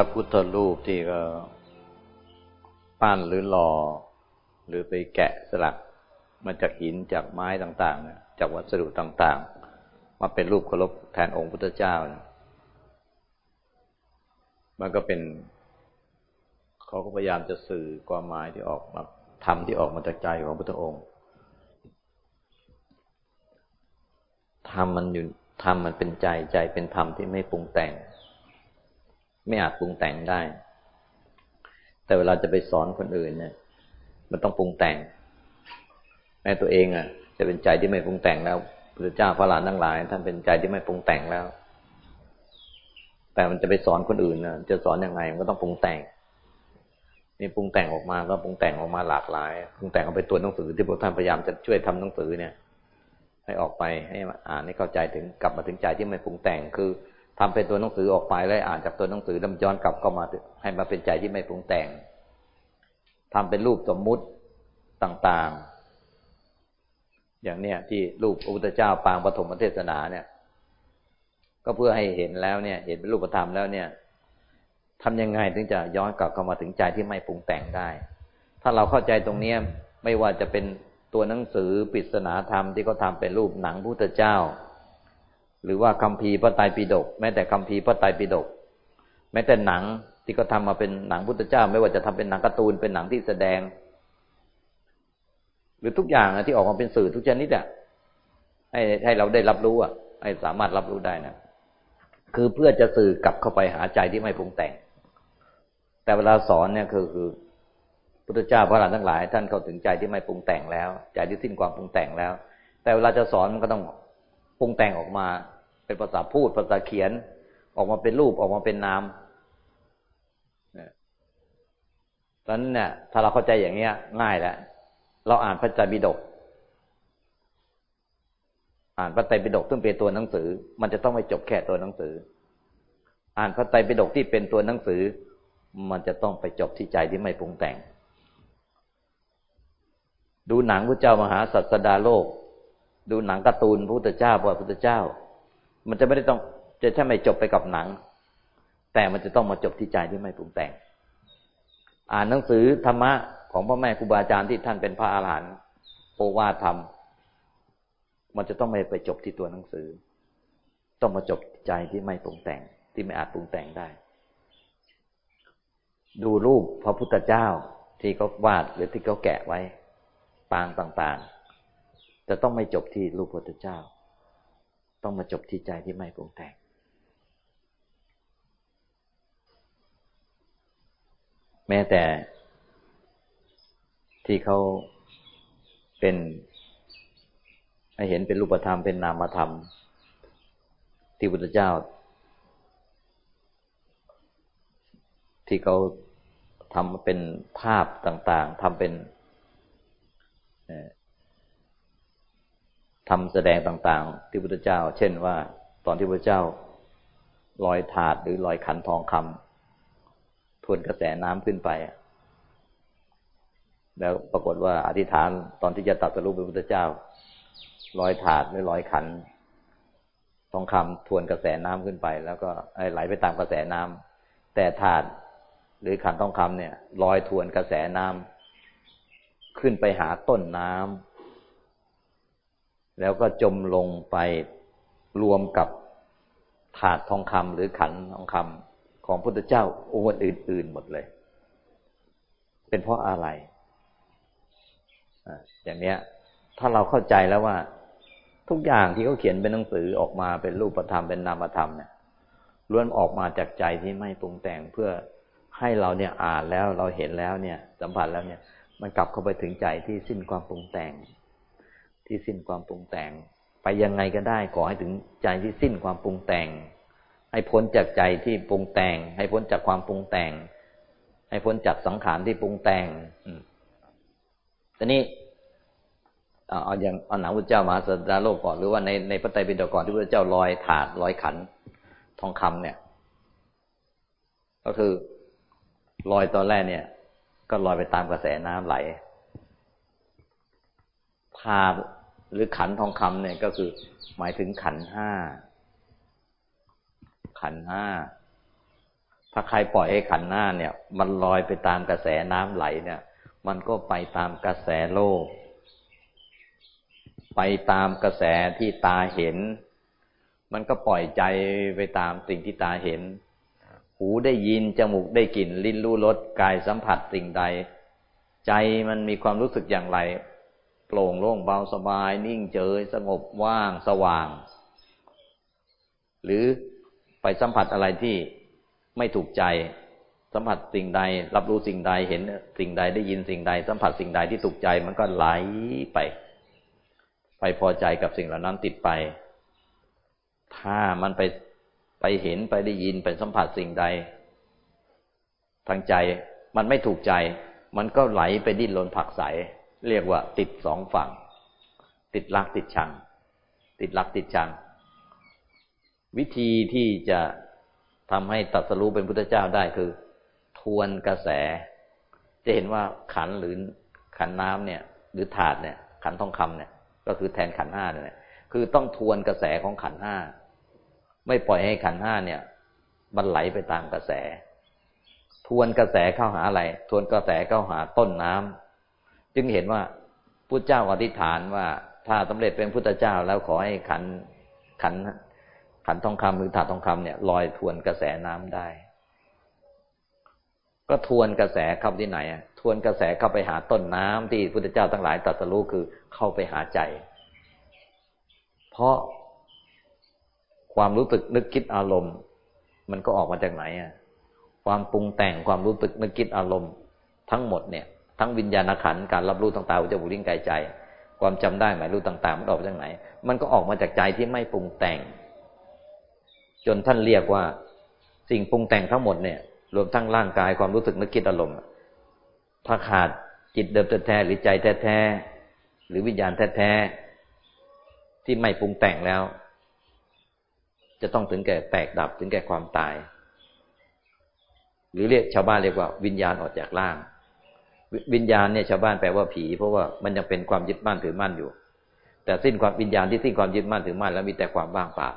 พระพุทธรูปที่ก็ปั้นหรือหล่อ หรือไปแกะสลักมาจากหินจากไม้ต่างๆจากวัสดุต่างๆ มาเป็นรูปเคารพแทนองค์พุทธเจ้านะมันก็เป็นเขาก็พยายามจะสื่อความหมายที่ออกมาธรรมที่ออกมาจากใจของพระองค์ธรรมมันอยู่ธรรมมันเป็นใจใจเป็นธรรมที่ไม่ปรุงแต่ง ไม่อาจปรุงแต่งได้ แต่เวลาจะไปสอนคนอื่นเนี่ย มันต้องปรุงแต่งแม้ตัวเองอะ จะเป็นใจที่ไม่ปรุงแต่งแล้วพระเจ้าพระหลานทั้งหลาย ท่านเป็นใจที่ไม่ปรุงแต่งแล้ว แต่มันจะไปสอนคนอื่นนะจะสอนอยังไงมันก็ต้องปรุงแต่งนี่ปรุงแต่งออกมาก็ปรุงแต่งออกมาหลากหลายปรุงแต่งเอาไปตัวหนังสือที่พวกท่านพยายามจะช่วยทำหนังสือเนี่ย ให้ออกไปให้อ่านให้เข้าใจถึงกลับมาถึงใจที่ไม่ปรุงแต่งคือ ทำเป็นตัวหนังสือออกไปแล้วอ่านจากตัวหนังสือแล้วย้อนกลับเข้ามาให้มาเป็นใจที่ไม่ปรุงแต่งทำเป็นรูปสมมุติต่างๆ อย่างเนี้ยที่รูปพระพุทธเจ้าปางปฐมเทศนาเนี่ย ก็เพื่อให้เห็นแล้วเนี่ย เห็นเป็นรูปธรรมแล้วเนี่ยทำยังไงถึงจะย้อนกลับเข้ามาถึงใจที่ไม่ปรุงแต่งได้ ถ้าเราเข้าใจตรงนี้ไม่ว่าจะเป็นตัวหนังสือปริศนาธรรมที่เขาทาเป็นรูปหนังพุทธเจ้า หรือว่าคัมภีพระไตรปิฎกแม้แต่คัมภีพระไตรปิฎกแม้แต่หนังที่เขาทามาเป็นหนังพุทธเจ้า ไม่ว่าจะทำเป็นหนังการ์ตูนเป็นหนังที่แสดง หรือทุกอย่างที่ออกมาเป็นสื่อทุกชนิดอะให้ให้เราได้รับรู้อะ ให้สามารถรับรู้ได้นะคือเพื่อจะสื่อกลับเข้าไปหาใจที่ไม่ปรุงแต่ง แต่เวลาสอนเนี่ยคือคือพุทธเจ้าพระหลานทั้งหลาย ท่านเข้าถึงใจที่ไม่ปรุงแต่งแล้ว ใจที่สิ้นความปรุงแต่งแล้ว แต่เวลาจะสอนมันก็ต้องปรุงแต่งออกมา เป็นภาษาพูดภาษาเขียน ออกมาเป็นรูปออกมาเป็นนามตอนนั้นเนี่ยถ้าเราเข้าใจอย่างเงี้ย ง่ายแล้วเราอ่านพระไตรปิฎกอ่านพระไตรปิฎกซึ่งเป็นตัวหนังสือ มันจะต้องไม่จบแค่ตัวหนังสือ อ่านพระไตรปิฎกที่เป็นตัวหนังสือ มันจะต้องไปจบที่ใจที่ไม่ปรุงแต่ง ดูหนังพระเจ้ามหาสัตดาโลก ดูหนังการ์ตูนพระพุทธเจ้าพระพุทธเจ้า มันจะไม่ได้ต้องจะแค่ไม่จบไปกับหนัง แต่มันจะต้องมาจบที่ใจที่ไม่ปรุงแต่ง อ่านหนังสือธรรมะของพ่อแม่ครูบาอาจารย์ที่ท่านเป็นพระอาหารหันต์โอวาทธรรม มันจะต้องไม่ไปจบที่ตัวหนังสือ ต้องมาจบใจที่ไม่ปรุงแต่ง ที่ไม่อาจปรุงแต่งได้ ดูรูปพระพุทธเจ้าที่เขาวาดหรือที่เขาแกะไว้ปางต่างๆ จะต้องไม่จบที่รูปพระพุทธเจ้า ต้องมาจบที่ใจที่ไม่ปรุงแต่งแม้แต่ที่เขาเป็นให้เห็นเป็นรูปธรรมเป็นนามธรรม ที่พุทธเจ้า ที่เขาทำเป็นภาพต่าง ๆทำเป็น ทำแสดงต่าง ๆ ที่พระเจ้า เช่นว่า ตอนที่พระเจ้าลอยถาดหรือลอยขันทองคำทวนกระแสน้ำขึ้นไป แล้วปรากฏว่าอธิษฐานตอนที่จะตัดสรุปเป็นพระเจ้าลอยถาดหรือลอยขันทองคำทวนกระแสน้ำขึ้นไป แล้วก็ไหลไปตามกระแสน้ำแต่ถาดหรือขันทองคำเนี่ยลอยทวนกระแสน้ำขึ้นไปหาต้นน้ำ แล้วก็จมลงไปรวมกับถาดทองคำหรือขันทองคำของพุทธเจ้าองค์อื่นๆหมดเลย เป็นเพราะอะไรอย่างเนี้ย ถ้าเราเข้าใจแล้วว่า ทุกอย่างที่เขาเขียนเป็นหนังสือออกมาเป็นรูปธรรมเป็นนามธรรมเนี่ยล้วนออกมาจากใจที่ไม่ปรุงแต่งเพื่อให้เราเนี่ยอ่านแล้วเราเห็นแล้วเนี่ย สัมผัสแล้วเนี่ย มันกลับเข้าไปถึงใจที่สิ้นความปรุงแต่ง ที่สิ้นความปรุงแต่ง ไปยังไงก็ได้ ขอให้ถึงใจที่สิ้นความปรุงแต่ง ให้พ้นจากใจที่ปรุงแต่ง ให้พ้นจากความปรุงแต่ง ให้พ้นจากสังขารที่ปรุงแต่งทีนี้เอาอย่างเอาหนังพระเจ้ามาสดาโลกก่อนหรือว่าในในพระไตรปิฎกก่อนที่พระเจ้าลอยถาดลอยขันทองคำเนี่ย ก็คือลอยตอนแรกเนี่ย ก็ลอยไปตามกระแสน้ำไหลพา หรือขันทองคำเนี่ยก็คือ หมายถึงขันห้า ขันห้า ถ้าใครปล่อยให้ขันหน้าเนี่ย มันลอยไปตามกระแสน้ำไหลเนี่ย มันก็ไปตามกระแสโลก ไปตามกระแสที่ตาเห็น มันก็ปล่อยใจไปตามสิ่งที่ตาเห็น หูได้ยิน จมูกได้กลิ่น ลิ้นรู้รส กายสัมผัสสิ่งใด ใจมันมีความรู้สึกอย่างไร โปร่งโล่งเบาสบาย นิ่งเฉยสงบว่างสว่าง หรือไปสัมผัสอะไรที่ไม่ถูกใจ สัมผัสสิ่งใด รับรู้สิ่งใดเห็นสิ่งใดได้ยินสิ่งใด สัมผัสสิ่งใดที่ถูกใจมันก็ไหลไป ไปพอใจกับสิ่งเหล่านั้นติดไป ถ้ามันไปไปเห็นไปได้ยินไปสัมผัสสิ่งใด ทางใจมันไม่ถูกใจ มันก็ไหลไปดิ้นรนผักใส เรียกว่าติดสองฝั่ง ติดรักติดชัง ติดรักติดชัง วิธีที่จะทำให้ตัดสรู้เป็นพุทธเจ้าได้คือ ทวนกระแส จะเห็นว่าขันหรือขันน้ำเนี่ย หรือถาดเนี่ย ขันทองคำเนี่ย ก็คือแทนขันห้าเนี่ยคือต้องทวนกระแสของขันห้าไม่ปล่อยให้ขันห้าเนี่ย มันไหลไปตามกระแส ทวนกระแสเข้าหาอะไร ทวนกระแสเข้าหาต้นน้ำ จึงเห็นว่าพุทธเจ้าอธิษฐานว่า ถ้าสำเร็จเป็นพุทธเจ้าแล้วขอให้ขันขันขันทองคำหรือถาดทองคำเนี่ยลอยทวนกระแสน้ำได้ ก็ทวนกระแสเข้าที่ไหนอะทวนกระแสเข้าไปหาต้นน้ำที่พุทธเจ้าทั้งหลายตรัสรู้คือเข้าไปหาใจ เพราะความรู้สึกนึกคิดอารมณ์ มันก็ออกมาจากไหนอะความปรุงแต่งความรู้สึกนึกคิดอารมณ์ ทั้งหมดเนี่ย ทั้งวิญญาณขันการรับรู้ต่างๆจะบุริ้งกายใจ ความจำได้หมายรู้ต่าง ๆ มันออกมาจากไหน มันก็ออกมาจากใจที่ไม่ปรุงแต่ง จนท่านเรียกว่า สิ่งปรุงแต่งทั้งหมดเนี่ย รวมทั้งร่างกายความรู้สึกนึกคิดอารมณ์ถ้าขาดจิตเดิมแท้ๆหรือใจแท้ๆหรือวิญญาณแท้ๆที่ไม่ปรุงแต่งแล้ว จะต้องถึงแก่แตกดับถึงแก่ความตาย หรือเรียกชาวบ้านเรียกว่าวิญญาณออกจากร่าง วิญญาณเนี่ยชาวบ้านแปลว่าผี เพราะว่ามันยังเป็นความยึดมั่นถือมั่นอยู่ แต่สิ้นความวิญญาณที่สิ้นความยึดมั่นถือมั่นแล้วมีแต่ความว่างเปล่า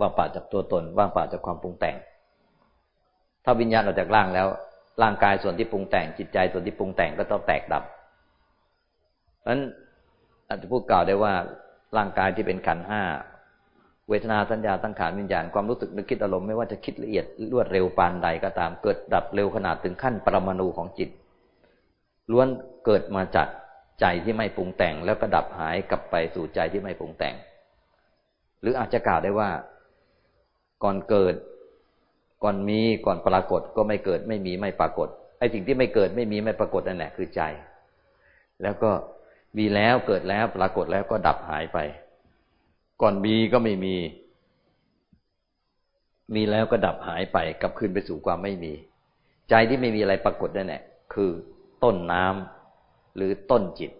ว่างเปล่าจากตัวตน ว่างเปล่าจากความปรุงแต่ง ถ้าวิญญาณออกจากร่างแล้ว ร่างกายส่วนที่ปรุงแต่งจิตใจส่วนที่ปรุงแต่งก็ต้องแตกดับเพราะฉะนั้นอาจจะพูดกล่าวได้ว่าร่างกายที่เป็นขันห้าเวทนาสัญญาตั้งขานวิญญาณความรู้สึกนึกคิดอารมณ์ไม่ว่าจะคิดละเอียดรวดเร็วปานใดก็ตามเกิดดับเร็วขนาดถึงขั้นปรมาณูของจิต ล้วนเกิดมาจากใจที่ไม่ปรุงแต่ง แล้วก็ดับหายกลับไปสู่ใจที่ไม่ปรุงแต่ง หรืออาจจะกล่าวได้ว่า ก่อนเกิด ก่อนมีก่อนปรากฏก็ไม่เกิดไม่มีไม่ปรากฏไอ้สิ่งที่ไม่เกิดไม่มีไม่ปรากฏนั่นแหละคือใจ แล้วก็มีแล้วเกิดแล้วปรากฏแล้วก็ดับหายไป ก่อนมีก็ไม่มี มีแล้วก็ดับหายไปกลับคืนไปสู่ความไม่มี ใจที่ไม่มีอะไรปรากฏนั่นแหละคือ ต้นน้ำหรือต้นจิต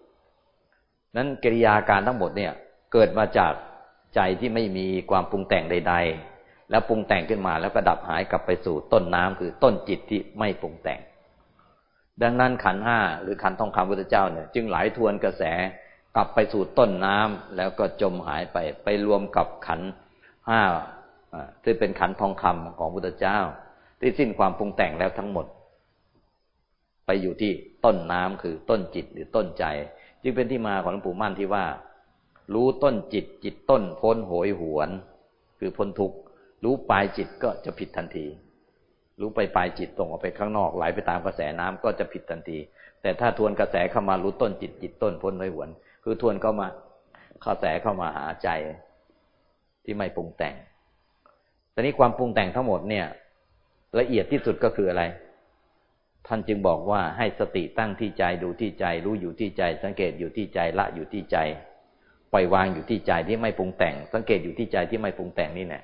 นั้นกิริยาการทั้งหมดเนี่ย เกิดมาจากใจที่ไม่มีความปรุงแต่งใด ๆ แล้วปรุงแต่งขึ้นมาแล้วก็ดับหายกลับไปสู่ต้นน้ำคือต้นจิตที่ไม่ปรุงแต่ง ดังนั้นขันห้าหรือขันทองคำพุทธเจ้าเนี่ย จึงไหลทวนกระแสกลับไปสู่ต้นน้ำแล้วก็จมหายไปไปรวมกับขันห้าที่เป็นขันทองคำของพุทธเจ้า ที่สิ้นความปรุงแต่งแล้วทั้งหมด ไปอยู่ที่ต้นน้ำคือต้นจิตหรือต้นใจ จึงเป็นที่มาของหลวงปู่มั่นที่ว่า รู้ต้นจิตจิตต้นพ้นโหยหวน คือพ้นทุกข์รู้ปลายจิตก็จะผิดทันที รู้ไปปลายจิตตรงออกไปข้างนอกไหลไปตามกระแสน้ำก็จะผิดทันที แต่ถ้าทวนกระแสเข้ามารู้ต้นจิตจิตต้นพ้นโหยหวน คือทวนเข้ามาข้าแสเข้ามาหาใจที่ไม่ปรุงแต่งตอนนี้ความปรุงแต่งทั้งหมดเนี่ย ละเอียดที่สุดก็คืออะไร ท่านจึงบอกว่าให้สติตั้งที่ใจดูที่ใจ รู้อยู่ที่ใจ สังเกตอยู่ที่ใจละอยู่ที่ใจปล่อยวางอยู่ที่ใจที่ไม่ปรุงแต่ง สังเกตอยู่ที่ใจที่ไม่ปรุงแต่งนี่แหละ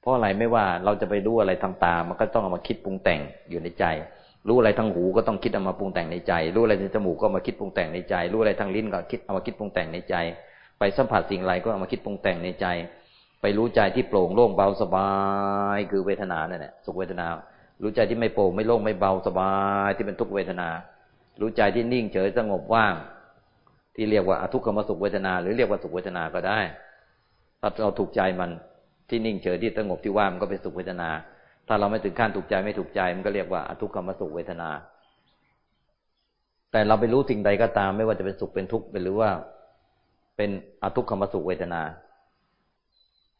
เพราะอะไรไม่ว่าเราจะไปรู้อะไรทางตา มันก็ต้องเอามาคิดปรุงแต่งอยู่ในใจ รู้อะไรทางหูก็ต้องคิดเอามาปรุงแต่งในใจ รู้อะไรทางจมูกก็มาคิดปรุงแต่งในใจ รู้อะไรทางลิ้นก็คิดเอามาคิดปรุงแต่งในใจ ไปสัมผัสสิ่งไรก็เอามาคิดปรุงแต่งในใจ ไปรู้ใจที่โปร่งโล่งเบาสบาย คือเวทนาเนี่ยแหละสุขเวทนา รู้ใจที่ไม่โปร่งไม่โล่งไม่เบาสบายที่เป็นทุกเวทนา รู้ใจที่นิ่งเฉยสงบว่าง ที่เรียกว่าอทุกขมสุขเวทนา หรือเรียกว่าสุขเวทนาก็ได้ถ้าเราถูกใจมันที่นิ่งเฉยที่สงบที่ว่างมันก็เป็นสุขเวทนา ถ้าเราไม่ถึงขั้นถูกใจไม่ถูกใจมันก็เรียกว่าอทุกขมสุขเวทนา แต่เราไปรู้สิ่งใดก็ตาม ไม่ว่าจะเป็นสุขเป็นทุกข์เป็นหรือว่า เป็นอทุกขมสุขเวทนา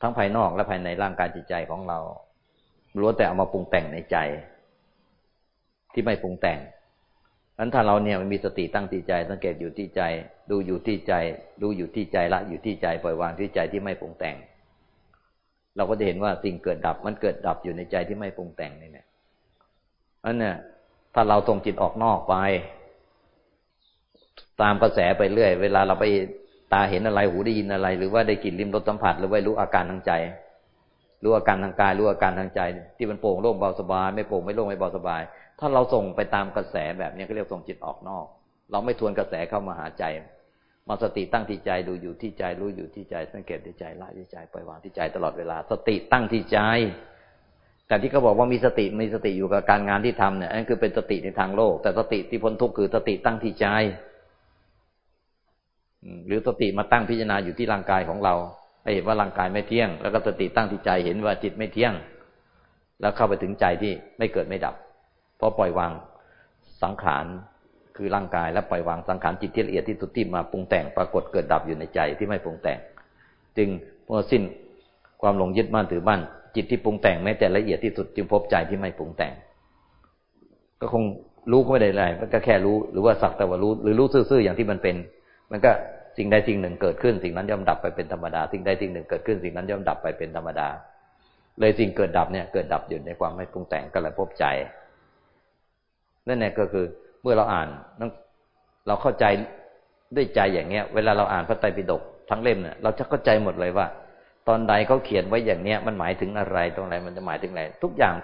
ทั้งภายนอกและภายในร่างกายจิตใจของเรา ล้วนแต่เอามาปรุงแต่งในใจ ที่ไม่ปรุงแต่งนั้นถ้าเราเนี่ยมันมีสติตั้งที่ใจ สังเกตอยู่ที่ใจ ดูอยู่ที่ใจ ดูอยู่ที่ใจละอยู่ที่ใจปล่อยวางที่ใจที่ไม่ปรุงแต่ง เราก็จะเห็นว่าสิ่งเกิดดับมันเกิดดับอยู่ในใจที่ไม่ปรุงแต่งนี่แหละอันเนี่ยถ้าเราส่งจิตออกนอกไป ตามกระแสไปเรื่อย เวลาเราไปตาเห็นอะไรหูได้ยินอะไร หรือว่าได้กลิ่นริมรสสัมผัสหรือว่ารู้อาการทางใจ รู้อาการทางกายรู้อาการทางใจ ที่มันโปร่งโล่งเบาสบาย ไม่โปร่งไม่โล่งไม่เบาสบาย ถ้าเราส่งไปตามกระแสแบบนี้ก็เรียกส่งจิตออกนอก เราไม่ทวนกระแสเข้ามาหาใจ มาสติตั้งที่ใจดูอยู่ที่ใจรู้อยู่ที่ใจสังเกตที่ใจละที่ใจปล่อยวางที่ใจตลอดเวลา สติตั้งที่ใจแต่ที่เขาบอกว่ามีสติมีสติอยู่กับการงานที่ทำเนี่ยนั่นคือเป็นสติในทางโลก แต่สติที่พ้นทุกข์คือสติตั้งที่ใจหรือสติมาตั้งพิจารณาอยู่ที่ร่างกายของเรา ให้เห็นว่าร่างกายไม่เที่ยง แล้วก็สติตั้งที่ใจเห็นว่าจิตไม่เที่ยง แล้วเข้าไปถึงใจที่ไม่เกิดไม่ดับ เพอปล่อยวางสังขารคือร่างกายและปล่อยวางสังขารจิตที่ละเอียดที่สุดที่มาปรุงแต่งปรากฏเกิดดับอยู่ในใจที่ไม่ปรุงแต่ง จึงเมื่อสิ้นความหลงยึดมั่นถือมั่นจิตที่ปรุงแต่งแม้แต่ละเอียดที่สุดจึงพบใจที่ไม่ปรุงแต่ง ก็คงรู้ก็ไม่ได้อะไรมันก็แค่รู้หรือว่าสักแต่ว่ารู้หรือรู้ซื่อๆอย่างที่มันเป็น มันก็ สิ่งใดสิ่งหนึ่งเกิดขึ้น สิ่งนั้นย่อมดับไปเป็นธรรมดา สิ่งใดสิ่งหนึ่งเกิดขึ้น สิ่งนั้นย่อมดับไปเป็นธรรมดา เลยสิ่งเกิดดับเนี่ยเกิดดับอยู่ในความไม่ปรุงแต่งก็เลยพบใจนั่นแหละก็คือเมื่อเราอ่านเราเข้าใจด้วยใจอย่างเงี้ย เวลาเราอ่านพระไตรปิฎกทั้งเล่มเนี่ยเราจะเข้าใจหมดเลยว่า ตอนใดเขาเขียนไว้อย่างเนี้ย มันหมายถึงอะไรตรงไหนมันจะหมายถึงอะไรทุกอย่าง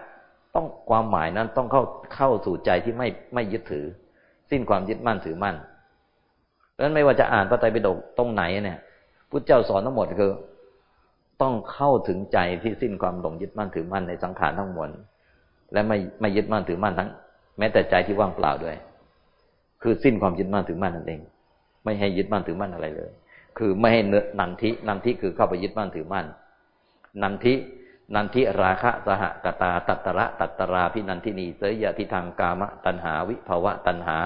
ต้องความหมายนั้นต้องเข้าเข้าสู่ใจที่ไม่ไม่ยึดถือ สิ้นความยึดมั่นถือมั่น ราะนั้นไม่ว่าจะอ่านพระไตรปิฎกตรงไหนเนี่ยพุทธเจ้าสอนทั้งหมดคือ ต้องเข้าถึงใจที่สิ้นความหลงยึดมั่นถือมั่นในสังขารทั้งหมดและไม่ไม่ยึดมั่นถือมั่นทั้ง แม้แต่ใจที่ว่างเปล่าด้วย คือสิ้นความยึดมั่นถือมั่นนั่นเอง ไม่ให้ยึดมั่นถือมั่นอะไรเลย คือไม่ให้เนนันทินันทิคือเข้าไปยึดมั่นถือมั่นนันทินันทิราคะสหกตา ตัตระตัตราพินันทินีเสยยะทิทางกามะตัณหาวิภาวะตัณหา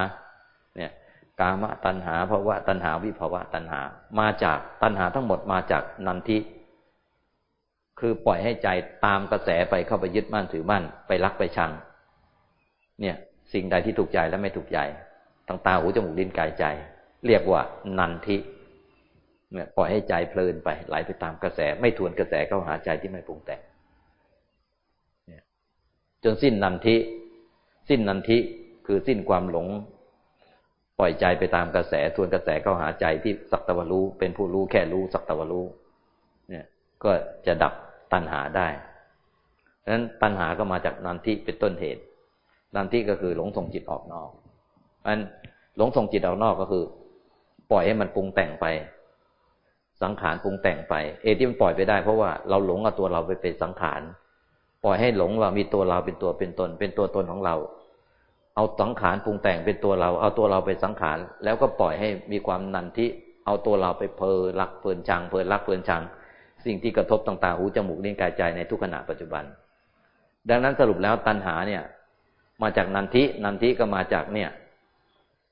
กามะตัณหาภาวะตัณหาวิภาวะตัณหา มาจากตัณหาทั้งหมดมาจากนันทิคือปล่อยให้ใจตามกระแสไปเข้าไปยึดมั่นถือมั่น ไปรักไปชัง เนี่ย สิ่งใดที่ถูกใจและไม่ถูกใจทางตาหูจมูกลิ้นกายใจ เรียกว่านันทิเนี่ยปล่อยให้ใจเพลินไปไหลไปตามกระแส ไม่ทวนกระแสเข้าหาใจที่ไม่ปรุงแต่งเนี่ยจนสิ้นนันทิ สิ้นนันทิคือสิ้นความหลง ปล่อยใจไปตามกระแสทวนกระแสเข้าหาใจที่สักตะวันรู้ เป็นผู้รู้แค่รู้สักตะวันรู้ เนี่ย ก็จะดับตัณหาได้ดังนั้นตัณหาก็มาจากนันทิเป็นต้นเหตุนันทิก็คือหลงส่งจิตออกนอกอันหลงส่งจิตออกนอกก็คือ ปล่อยให้มันปรุงแต่งไป สังขารปรุงแต่งไป เอที่มันปล่อยไปได้เพราะว่าเราหลงเอาตัวเราไปเป็นสังขาร ปล่อยให้หลงว่ามีตัวเราเป็นตัวเป็นตน เป็นตัวตนของเรา เอาสังขารปรุงแต่งเป็นตัวเรา เอาตัวเราไปสังขาร แล้วก็ปล่อยให้มีความนันทิเอาตัวเราไปเพลรักเพลินชังเพลินรักเพลินชัง สิ่งที่กระทบต่างๆหูจมูกลิ้นกายใจในทุกขณะปัจจุบัน ดังนั้นสรุปแล้วตัณหาเนี่ย มาจากนันทินันทิก็มาจากเนี่ย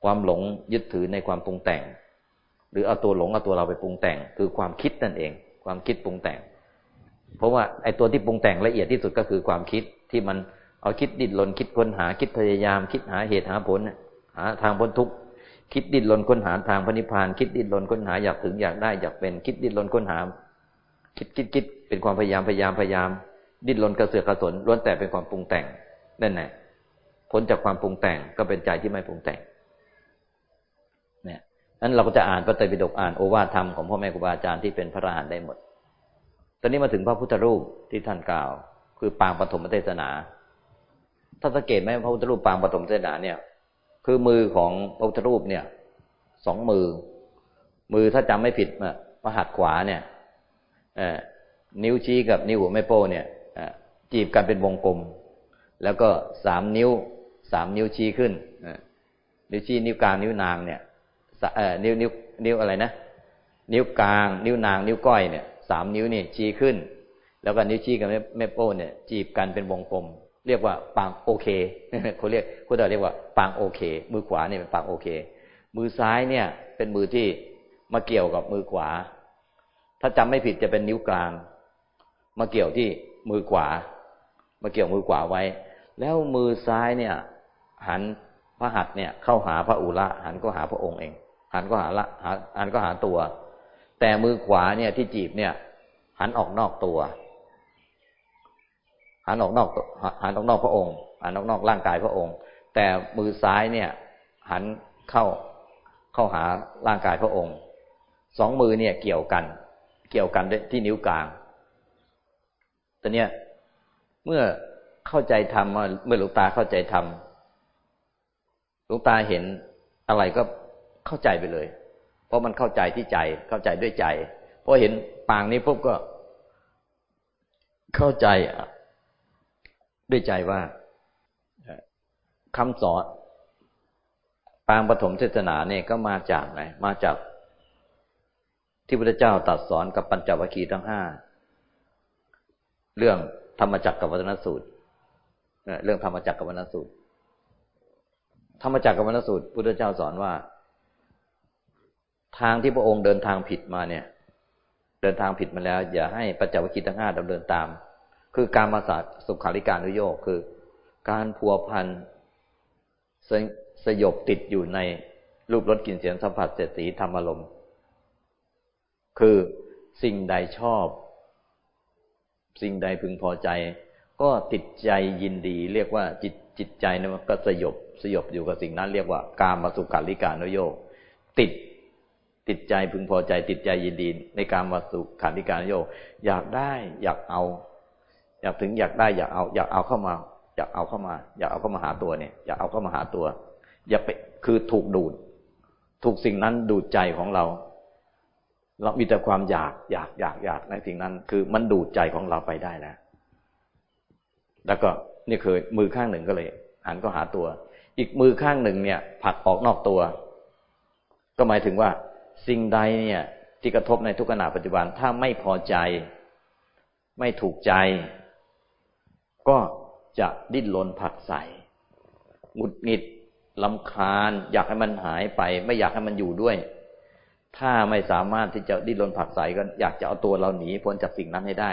ความหลงยึดถือในความปรุงแต่ง หรือเอาตัวหลงเอาตัวเราไปปรุงแต่ง คือความคิดนั่นเอง ความคิดปรุงแต่ง เพราะว่าไอ้ตัวที่ปรุงแต่งละเอียดที่สุดก็คือความคิดที่มัน เอาคิดดิ้นรนคิดค้นหาคิดพยายาม คิดหาเหตุหาผลหาทางพ้นทุกข์คิดดิ้นรนค้นหาทางพระนิพพาน คิดดิ้นรนค้นหาอยากถึงอยากได้อยากเป็น คิดดิ้นรนค้นหา คิดคิดคิดเป็นความพยายามพยายามพยายาม ดิ้นรนกระเสือกกระสนล้วนแต่เป็นความปรุงแต่งนั่นแหละพ้นจากความปรุงแต่งก็เป็นใจที่ไม่ปรุงแต่งเนี่ยนั้นเราก็จะอ่านพระไตรปิฎกอ่านโอวาทธรรมของพ่อแม่ครูบาอาจารย์ที่เป็นพระอรหันต์ได้หมด ตอนนี้มาถึงพระพุทธรูปที่ท่านกล่าว คือปางปฐมเทศนา ถ้าสังเกตไหมพระพุทธรูปปางปฐมเทศนาเนี่ย คือมือของพระพุทธรูปเนี่ยสองมือ มือถ้าจำไม่ผิดพระหัตถ์ขวาเนี่ยนิ้วชี้กับนิ้วหัวแม่โป้เนี่ยจีบกันเป็นวงกลม แล้วก็สามนิ้วสามนิ้วชี้ขึ้นนิ้วชี้นิ้วกลางนิ้วนางเนี่ยนิ้วนิ้วนิ้วอะไรนะ นิ้วกลาง นิ้วนาง นิ้วก้อยเนี่ยสามนิ้วนี่ชี้ขึ้น แล้วก็นิ้วชี้กับแม่โป้เนี่ย จีบกันเป็นวงกลม เรียกว่าปางโอเคเขาเรียกเขาเรียกว่าปางโอเค มือขวาเนี่ยเป็นปางโอเค มือซ้ายเนี่ย เป็นมือที่มาเกี่ยวกับมือขวา ถ้าจำไม่ผิดจะเป็นนิ้วกลาง มาเกี่ยวที่มือขวา มาเกี่ยวมือขวาไว้ แล้วมือซ้ายเนี่ย หันพระหัตถ์เนี่ย เข้าหาพระอุระหันก็หาพระองค์เอง หันก็หาละหันก็หาตัว แต่มือขวาเนี่ยที่จีบเนี่ย หันออกนอกตัว หันออกนอกหันออกนอกพระองค์หันออกนอกร่างกายพระองค์ แต่มือซ้ายเนี่ย หันเข้าเข้าหาร่างกายพระองค์ สองมือเนี่ยเกี่ยวกัน เกี่ยวกันที่นิ้วกลางแต่เนี้ยเมื่อเข้าใจธรรมเมื่อหลวงตาเข้าใจธรรมหลวงตาเห็นอะไรก็เข้าใจไปเลย เพราะมันเข้าใจที่ใจเข้าใจด้วยใจพอเห็นปางนี้ปุ๊บก็ เข้าใจ ด้วยใจว่าคำสอนปางปฐมเทศนาเนี่ยก็มาจากไหนมาจากที่พระเจ้าตรัสสอนกับปัญจวัคคีย์ทั้งห้าเรื่องธรรมจักรกับวัฒนสูตรเรื่องธรรมจักรกับวัฒนสูตร ธรรมจักรกับวัฒนสูตรพุทธเจ้าสอนว่า ทางที่พระองค์เดินทางผิดมาเนี่ย เดินทางผิดมาแล้ว อย่าให้ปัญจวัคคีย์ทั้งห้าดำเนินตาม คือการมาสาสุขาริการนุโยกคือ การพัวพันสสยบติดอยู่ในรูปรสกลิ่นเสียงสัมผัสเสสีธรรมอารมณ์ คือสิ่งใดชอบ สิ่งใดพึงพอใจ ก็ติดใจยินดี เรียกว่าจิตจิตใจนั้นก็สยบสยบอยู่กับสิ่งนั้น เรียกว่า การมาสุขาริการนุโยกติดติดใจพึงพอใจ ติดใจยินดี ในการมาสุขาริการนุโยกอยากได้อยากเอา อยากถึงอยากได้อยากเอา อยากเอาเข้ามา อยากเอาเข้ามา อยากเอาเข้ามาหาตัวเนี่ย อยากเอาเข้ามาหาตัว อย่าไปคือถูกดูด ถูกสิ่งนั้นดูดใจของเรา เรามีแต่ความอยากอยากอยากอยากในสิ่งนั้น คือมันดูดใจของเราไปได้แล้ว แล้วก็นี่เคยมือข้างหนึ่งก็เลย หันก็หาตัว อีกมือข้างหนึ่งเนี่ยผักออกนอกตัว ก็หมายถึงว่า สิ่งใดเนี่ยที่กระทบในทุกขณะปัจจุบันถ้าไม่พอใจ ไม่ถูกใจ ก็จะดิ้นรนผักใสหงุดหงิดลำคาญ อยากให้มันหายไป ไม่อยากให้มันอยู่ด้วย ถ้าไม่สามารถที่จะดิ้นรนผักใสก็อยากจะเอาตัวเราหนีพ้นจากสิ่งนั้นให้ได้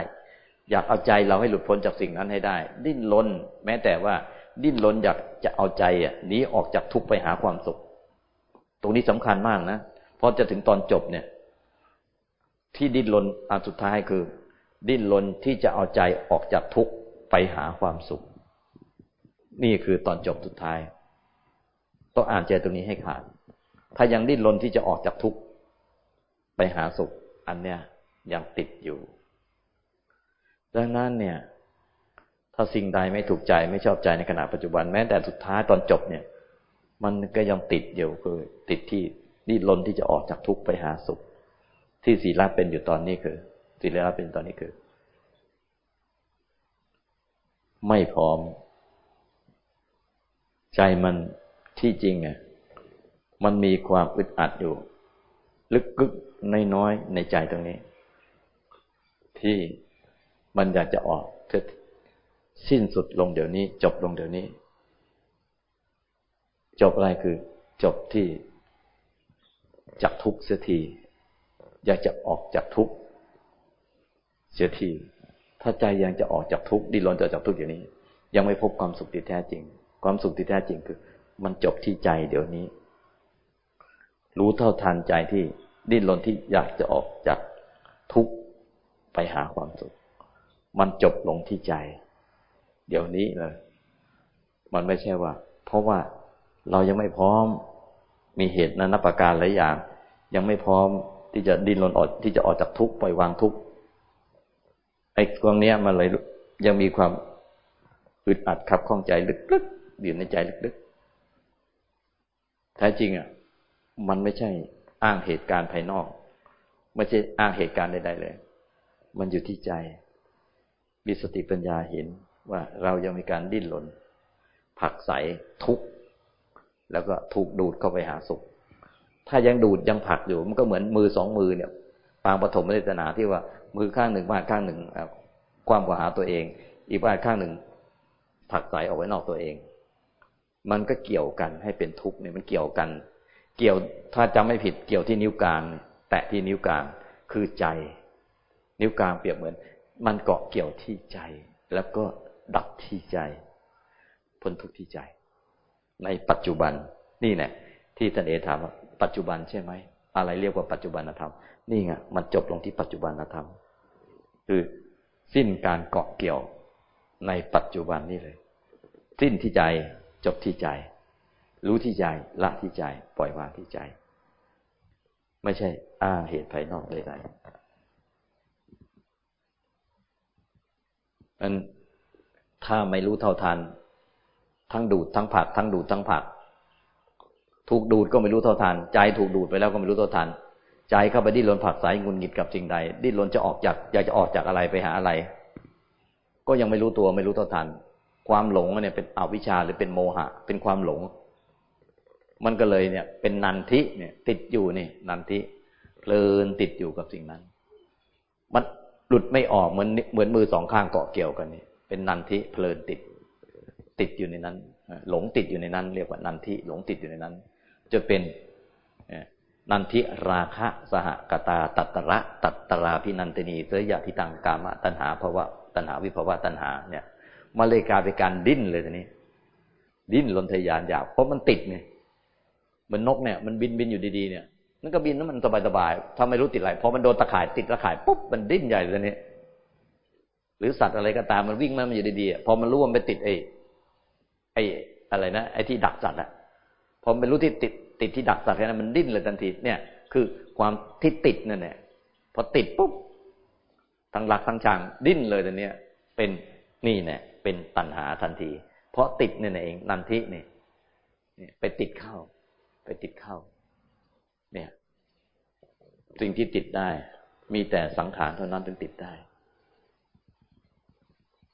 อยากเอาใจเราให้หลุดพ้นจากสิ่งนั้นให้ได้ ดิ้นรนแม้แต่ว่า ดิ้นรนอยากจะเอาใจอะหนีออกจากทุกข์ไปหาความสุข ตรงนี้สำคัญมากนะพอจะถึงตอนจบเนี่ย ที่ดิ้นรนอันสุดท้ายคือ ดิ้นรนที่จะเอาใจออกจากทุกข์ ไปหาความสุข นี่คือตอนจบสุดท้าย ต้องอ่านใจตรงนี้ให้ขาด ถ้ายังดิ้นรนที่จะออกจากทุกข์ไปหาสุข อันเนี้ยยังติดอยู่ ดังนั้นเนี่ย ถ้าสิ่งใดไม่ถูกใจไม่ชอบใจในขณะปัจจุบันแม้แต่สุดท้ายตอนจบเนี่ย มันก็ยังติดอยู่คือ ติดที่ดิ้นรนที่จะออกจากทุกข์ไปหาสุข ที่ศีลาเป็นอยู่ตอนนี้คือศีลาเป็นตอนนี้คือ ไม่พร้อม ใจมันที่จริงอะมันมีความอึดอัดอยู่ ลึกกึกน้อยๆในใจตรงนี้ ที่มันอยากจะออกเพื่อสิ้นสุดลงเดี๋ยวนี้ จบลงเดี๋ยวนี้ จบอะไรคือ จบที่จากทุกเสียที อยากจะออกจากทุกเสียที ถ้าใจยังจะออกจากทุกข์ดิ้นรนจะจากทุกข์อย่างนี้ ยังไม่พบความสุขที่แท้จริง ความสุขที่แท้จริงคือ มันจบที่ใจเดี๋ยวนี้ รู้เท่าทันใจที่ดิ้นรนที่อยากจะออกจากทุกข์ไปหาความสุข มันจบลงที่ใจ เดี๋ยวนี้เลย มันไม่ใช่ว่า เพราะว่าเรายังไม่พร้อมมีเหตุนันประการหลายอย่าง ยังไม่พร้อมที่จะดิ้นรนออกที่จะออกจากทุกข์ปล่อยวางทุกข์ ตรงนี้มันเลยยังมีความอึดอัดขับข้องใจลึกๆอยู่ในใจลึกๆแท้จริงอะ มันไม่ใช่อ้างเหตุการณ์ภายนอก ไม่ใช่อ้างเหตุการณ์ใดๆเลย มันอยู่ที่ใจมีสติปัญญาเห็นว่าเรายังมีการดิ้นรนผักใสทุกแล้วก็ถูกดูดเข้าไปหาสุข ถ้ายังดูดยังผักอยู่ มันก็เหมือนมือสองมือเนี่ย ปางปฐมเทศนาที่ว่า มือข้างหนึ่งบานข้างหนึ่งความกว่าหาตัวเอง อีกว่าข้างหนึ่งผักใสออกไว้นอกตัวเอง มันก็เกี่ยวกันให้เป็นทุกข์เนี่ยมันเกี่ยวกัน เกี่ยวถ้าจำไม่ผิดเกี่ยวที่นิ้วกลางแตะที่นิ้วกลางคือใจ นิ้วกลางเปรียบเหมือน มันเกาะเกี่ยวที่ใจ แล้วก็ดับที่ใจพ้นทุกข์ที่ใจ ในปัจจุบันนี่แหละที่ท่านเอถามว่าปัจจุบันใช่ไหมอะไรเรียกว่าปัจจุบันธรรมนี่ไงมันจบลงที่ปัจจุบันธรรม คือสิ้นการเกาะเกี่ยวในปัจจุบันนี่เลย สิ้นที่ใจจบที่ใจ รู้ที่ใจละที่ใจ ปล่อยวางที่ใจ ไม่ใช่ อ้างเหตุภายนอกใดๆมันถ้าไม่รู้เท่าทัน ทั้งดูดทั้งผัก ทั้งดูดทั้งผัก ถูกดูดก็ไม่รู้เท่าทัน ใจถูกดูดไปแล้วก็ไม่รู้เท่าทัน ใจเข้าไปดิ้นรนผักสายงุนหงิดกับสิ่งใด ดิ้นรนจะออกจากอยากจะออกจากอะไรไปหาอะไร ก็ยังไม่รู้ตัวไม่รู้เท่าทัน ความหลงเนี่ยเป็นอวิชชาหรือเป็นโมหะ เป็นความหลง มันก็เลยเนี่ย เป็นนันทิเนี่ย ติดอยู่นี่นันทิเพลินติดอยู่กับสิ่งนั้น มันหลุดไม่ออกเหมือนเหมือนมือสองข้างเกาะเกี่ยวกันนี่เป็นนันทิเพลินติด ติดอยู่ในนั้นหลงติดอยู่ในนั้น เรียกว่านันทิหลงติดอยู่ในนั้น จะเป็น นันทิราคะสหกตาตัตระ ตัตราพินันตนีเสยยะทิตังกามะตัณหาภาวะตัณหาวิภาวะตัณหาเนี่ยมาเลยกลายเป็นการดิ้นเลยทีนี้ ดิ้นลนทยานอยากเพราะมันติดเนี่ยเหมือนนกเนี่ย มันบินบินอยู่ดีๆเนี่ยมันก็บินแล้วมันสบายๆถ้าไม่รู้ติดอะไรพอมันโดนตะข่ายติดตะข่ายปุ๊บมันดิ้นใหญ่เลยเนี่ยหรือสัตว์อะไรก็ตามมันวิ่งมามันอยู่ดีๆพอมันรู้ว่ามันไปติดไอ้ไอ้อะไรนะไอ้ที่ดักสัตว์อะพอมันรู้ที่ติด ติดที่ดักสัตว์แค่นั้นมันดิ้นเลยทันทีเนี่ย คือความที่ติดนั่นแหละพอติดปุ๊บทั้งหลักทั้งช่างดิ้นเลยแต่เนี้ย เป็นนี่เนี่ยเป็นตัณหาทันที เพราะติดเนี่ยเองนันทิเนี่ยไปติดเข้า ไปติดเข้า เนี่ย สิ่งที่ติดได้ มีแต่สังขารเท่านั้นถึงติดได้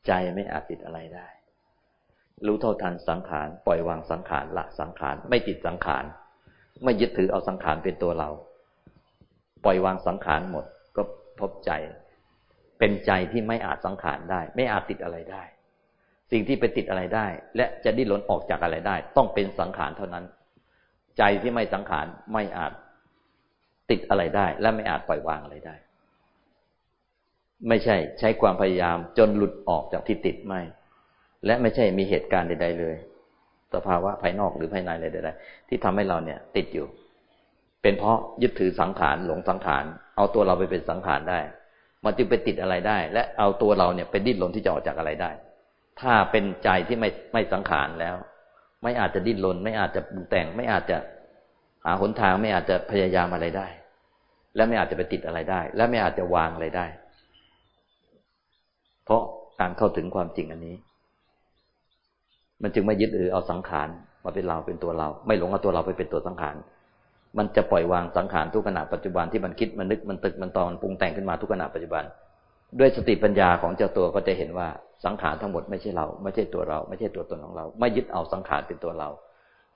ใจไม่อาจติดอะไรได้ รู้เท่าทันสังขาร ปล่อยวางสังขารละสังขาร ไม่ติดสังขาร ไม่ยึดถือเอาสังขารเป็นตัวเรา ปล่อยวางสังขารหมด ก็พบใจ เป็นใจที่ไม่อาจสังขารได้ ไม่อาจติดอะไรได้ สิ่งที่ไปติดอะไรได้ และจะดิ้นรนออกจากอะไรได้ ต้องเป็นสังขารเท่านั้น ใจที่ไม่สังขารไม่อาจติดอะไรได้ และไม่อาจปล่อยวางอะไรได้ ไม่ใช่ใช้ความพยายามจนหลุดออกจากที่ติดไม่ และไม่ใช่มีเหตุการณ์ใด ๆ เลย สภาวะภายนอกหรือภายในอะไรใดๆที่ทำให้เราเนี่ยติดอยู่ เป็นเพราะยึดถือสังขารหลงสังขาร เอาตัวเราไปเป็นสังขารได้ มันจึงไปติดอะไรได้ และเอาตัวเราเนี่ยไปดิ้นรนที่จะออกจากอะไรได้ ถ้าเป็นใจที่ไม่ไม่สังขารแล้ว ไม่อาจจะดิ้นรน ไม่อาจจะปรุงแต่ง ไม่อาจจะหาหนทางไม่อาจจะพยายามอะไรได้ และไม่อาจจะไปติดอะไรได้ และไม่อาจจะวางอะไรได้ เพราะการเข้าถึงความจริงอันนี้ มันจึงไม่ยึดถือเอาสังขารมาเป็นเราเป็นตัวเรา ไม่หลงเอาตัวเราไปเป็นตัวสังขาร มันจะปล่อยวางสังขารทุกขณะปัจจุบันที่มันคิดมันนึกมันตึกมันตอนปรุงแต่งขึ้นมาทุกขณะปัจจุบัน ด้วยสติปัญญาของเจ้าตัวก็จะเห็นว่าสังขารทั้งหมดไม่ใช่เรา ไม่ใช่ตัวเรา ไม่ใช่ตัวตนของเรา ไม่ยึดเอาสังขารเป็นตัวเรา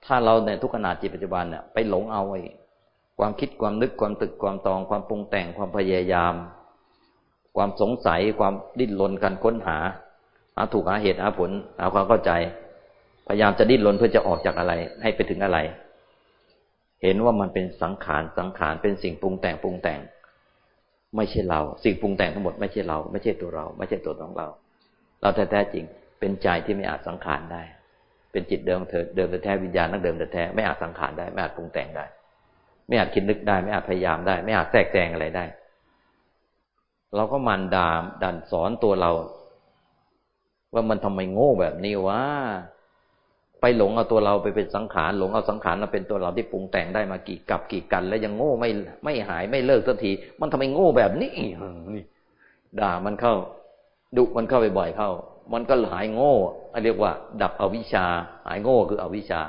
ถ้าเราในทุกขณะจิตปัจจุบันเนี่ยไปหลงเอาไอ้ความคิดความนึกความตึกความตอง ความปรุงแต่งความพยายาม ความสงสัยความดิ้นรนการค้นหาหาถูกหาเหตุหาผลหาความเข้าใจ พยายามจะดิ้นรนเพื่อจะออกจากอะไร ให้ไปถึงอะไร เห็นว่ามันเป็นสังขารสังขารเป็นสิ่งปรุงแต่งปรุงแต่ง ไม่ใช่เรา สิ่งปรุงแต่งทั้งหมดไม่ใช่เรา ไม่ใช่ตัวเรา ไม่ใช่ตัวของเรา เราแท้แท้จริง เป็นใจที่ไม่อาจสังขารได้ เป็นจิตเดิมเธอเดิมแท้วิญญาณนักเดิมแท้ไม่อาจสังขารได้ ไม่อาจปรุงแต่งได้ ไม่อาจคิดนึกได้ ไม่อาจพยายามได้ ไม่อาจแทรกแซงอะไรได้เราก็มันดามดันสอนตัวเรา ว่ามันทำไมโง่แบบนี้วะ ไปหลงเอาตัวเราไปเป็นสังขารหลงเอาสังขารมาเป็นตัวเราที่ปรุงแต่งได้มากี่กับกี่กัน แล้วยังโง่ไม่ไม่หายไม่เลิกสักที มันทำไมโง่แบบนี้นี่ด่ามันเข้า ดุมันเข้าไปบ่อยเข้า มันก็หายโง่เรียกว่า ดับอวิชชา หายโง่คืออวิชชา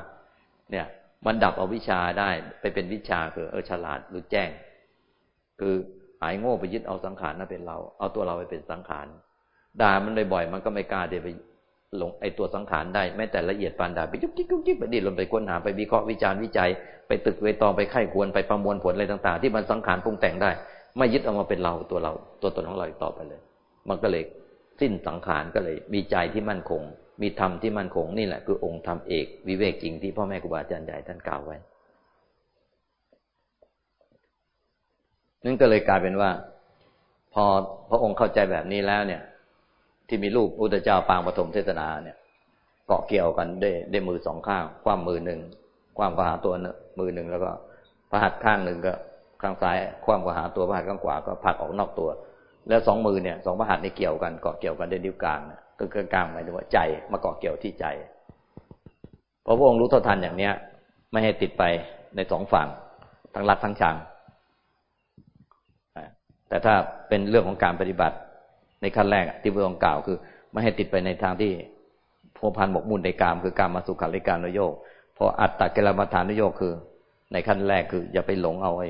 เนี่ย มันดับอวิชชาได้ไปเป็นวิชาคือเออฉลาดรู้แจ้ง คือหายโง่ไปยึดเอาสังขารนั่นเป็นเรา เอาตัวเราไปเป็นสังขารด่ามันบ่อยๆมันก็ไม่กล้าเดี๋ยวไป หลงไอตัวสังขารได้แม้แต่ละเอียดปานดาไปยุกยิกยุกยิกไปดิ้นลนไปค้นหาไปวิเคราะห์วิจารณ์วิจัย ไปตึกไปตองไปไข้ควรไปประมวลผลอะไรต่าง ๆ ที่มันสังขารปรุงแต่งได้ ไม่ยึดเอามาเป็นเราตัวเรา ตัวตนของเราอีกต่อไปเลย มันก็เลยสิ้นสังขารก็เลย มีใจที่มั่นคง มีธรรมที่มั่นคงนี่แหละคือองค์ธรรมเอกวิเวกจริงที่พ่อแม่ครูบาอาจารย์ใหญ่ท่านกล่าวไว้นั่นก็เลยกลายเป็นว่า พอพระองค์เข้าใจแบบนี้แล้วเนี่ย ที่มีรูปพุทธเจ้าปางปฐมเทศนาเนี่ยเกาะเกี่ยวกันได้ได้มือสองข้าง ความมือหนึ่งความกหาตัวมือหนึ่งแล้วก็พระหัตถ์ข้างหนึ่งก็ข้างซ้ายความกหาตัวพระหัตถ์ข้างขวาก็ผลักออกนอกตัว แล้วสองมือเนี่ยสองพระหัตถ์นี่เกี่ยวกันเกาะเกี่ยวกันด้วยนิ้วกลางก็คือกลางหมายถึงว่าใจมาเกาะเกี่ยวที่ใจพอพระองค์รู้เท่าทันอย่างเนี้ย ไม่ให้ติดไปในสองฝั่งทั้งรักทั้งชังแต่ถ้าเป็นเรื่องของการปฏิบัติ ในขั้นแรกที่พระองค์กล่าวคือ ไม่ให้ติดไปในทางที่พัวพันหมกมุ่นในกามคือการมาสุขาริการนโยกพออัตตะเกลมาฐานนโยกคือ ในขั้นแรกคือ อย่าไปหลงเอาไอ้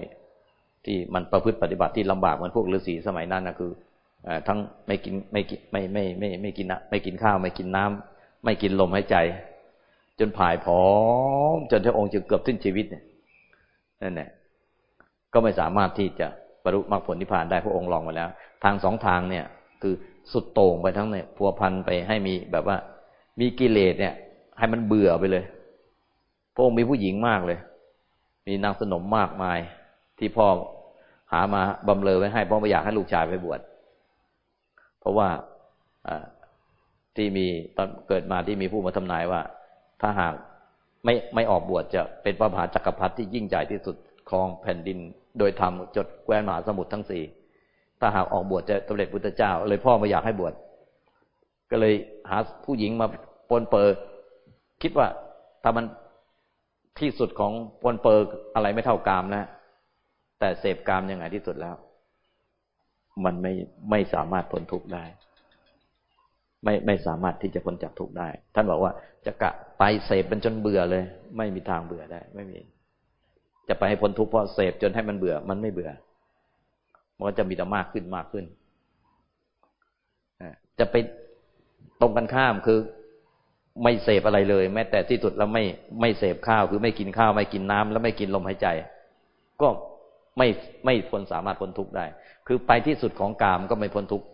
ที่มันประพฤติปฏิบัติที่ลำบากเหมือนพวกฤาษีสมัยนั้นนะคือทั้งไม่กินไม่กินไม่ไม่ไม่ไม่กินไม่กินข้าวไม่กินน้ำไม่กินลมหายใจ จนผายผอมจนพระองค์จึงเกือบสิ้นชีวิตเนี่ยนั่นแหละก็ไม่สามารถที่จะบรรลุมรรคผลนิพพานได้พระองค์ลองมาแล้ว ทางสองทางเนี่ย คือสุดโต่งไปทั้งเนี่ยพัวพันไปให้มีแบบว่า มีกิเลสเนี่ย ให้มันเบื่อไปเลย พระองค์มีผู้หญิงมากเลย มีนางสนมมากมาย ที่พ่อหามาบำเรอไว้ให้เพราะไม่อยากให้ลูกชายไปบวชเพราะว่าที่มีตอนเกิดมาที่มีผู้มาทำนายว่า ถ้าหากไม่ไม่ออกบวชจะเป็นพระมหาจักรพรรดิที่ยิ่งใหญ่ที่สุดครองแผ่นดิน โดยธรรมจดแคว้นมหาสมุทรทั้งสี่ ถ้าหากออกบวชจะสำเร็จพุทธเจ้า เลยพ่อไม่อยากให้บวชก็เลยหาผู้หญิงมาปนเปิดคิดว่าถ้ามันที่สุดของปนเปิดอะไรไม่เท่ากามนะ แต่เสพกามยังไงที่สุดแล้ว มันไม่ไม่สามารถพ้นทุกข์ได้ ไม่ไม่สามารถที่จะพ้นจากทุกข์ได้ ท่านบอกว่าจะกะไปเสพเป็นจนเบื่อเลย ไม่มีทางเบื่อได้ ไม่มี จะไปให้พ้นทุกข์เพราะเสพจนให้มันเบื่อ มันไม่เบื่อ มันก็จะมีแต่มากขึ้นมากขึ้นจะไปตรงกันข้ามคือไม่เสพอะไรเลย แม้แต่ที่สุดแล้วไม่ไม่เสพข้าวคือไม่กินข้าวไม่กินน้ำแล้วไม่กินลมหายใจ ก็ไม่ไม่พ้นสามารถพ้นทุกข์ได้ คือไปที่สุดของกามก็ไม่พ้นทุกข์